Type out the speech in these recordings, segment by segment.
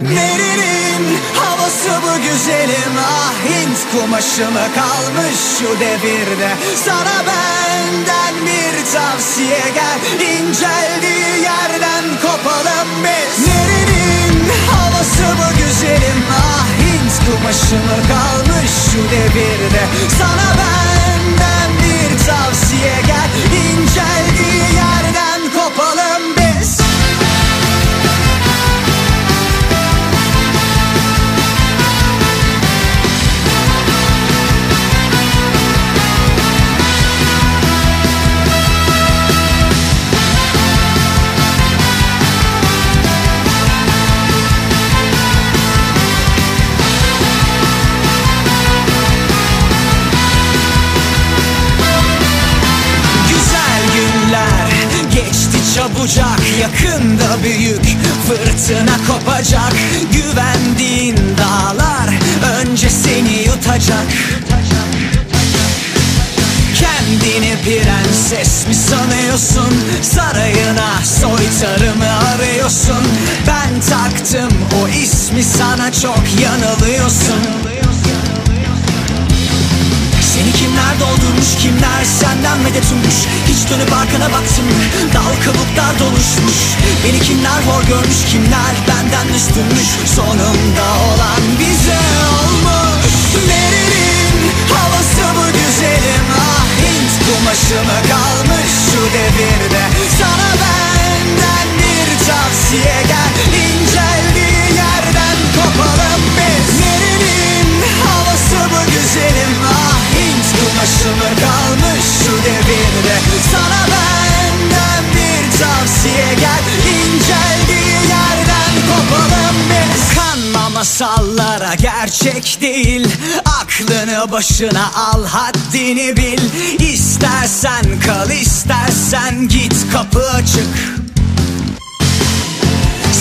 Nerinin havası bu güzelim Ah Hint kumaşı mı kalmış şu devirde. Sana benden bir tavsiye gel İnceldiği yerden kopalım biz. Nerinin havası bu güzelim Ah Hint kumaşı mı kalmış şu devirde. Sana benden çabucak Yakında büyük fırtına kopacak. Güvendiğin dağlar önce seni yutacak. Kendini prenses mi sanıyorsun? Sarayına soytarımı arıyorsun? Ben taktım o ismi sana çok yanılıyorsun kimler doldurmuş kimler senden medet ummuş? Hiç dönüp arkana baktın mı? Dal kabuklar doluşmuş. Beni kimler hor görmüş kimler benden üstünmüş? Sonunda olan bize olmuş. Nerinin havası bu güzelim? Ah Hint kumaşı mı kalmış şu devirde? Sana benden bir tavsiye gel İnceldiği gerçek değil. Aklını başına al haddini bil. İstersen kal istersen git kapı açık.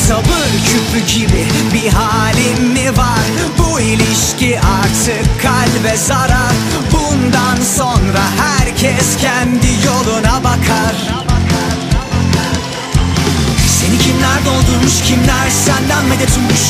Sabır küpü gibi bir halim mi var? Bu ilişki artık kalbe zarar. Bundan sonra herkes kendi yoluna bakar. Seni kimler doldurmuş kimler senden medet ummuş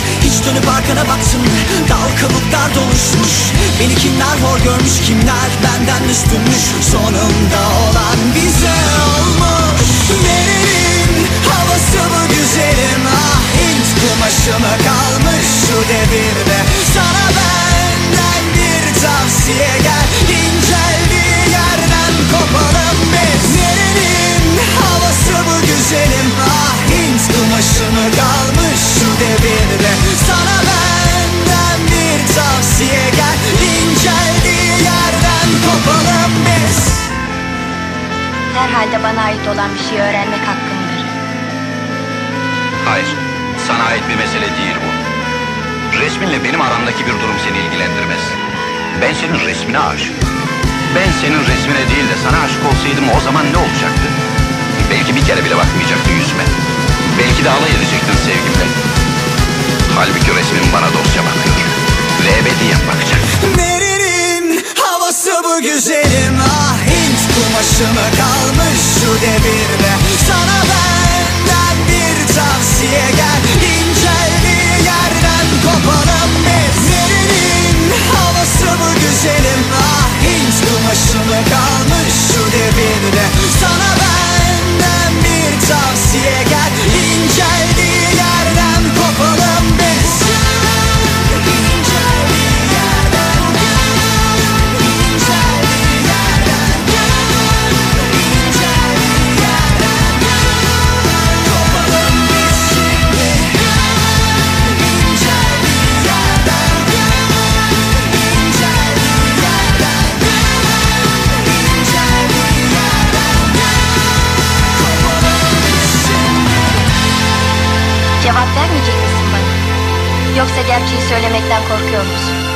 dönüp arkana baktın dal kabuklar doluşmuş. Beni kimler hor görmüş kimler benden üstünmüş? Sonunda olan bize olmuş. Nerenin havası bu güzelim? Ah Hint kumaşı mı kalmış şu devirde Sana benden bir tavsiye gel. İnceldiği yerden kopalım biz. Nerenin havası bu güzelim? Ah Hint kumaşı mı kalmış şu devirde Herhalde bana ait olan bir şeyi öğrenmek hakkımdır. Hayır, sana ait bir mesele değil bu. Resminle benim aramdaki bir durum seni ilgilendirmez. Ben senin resmine aşığım. Ben senin resmine değil de sana aşık olsaydım o zaman ne olacaktı? Belki bir kere bile bakmayacaktın yüzüme. Belki de alay edecektin sevgimle. Halbuki resmin bana dostça bakıyor. Ve ebediyen bakacak. Nerenin havası bu güzelim Ah Hint kumaşı mı kalmış şu devirde. Sana benden bir tavsiye gel. İnceldiği yerden kopalım biz Nerenin havası bu güzelim? Ah Hint kumaşı mı kalmış şu devirde Cevap vermeyecek misin bana? Yoksa gerçeği söylemekten korkuyor musun?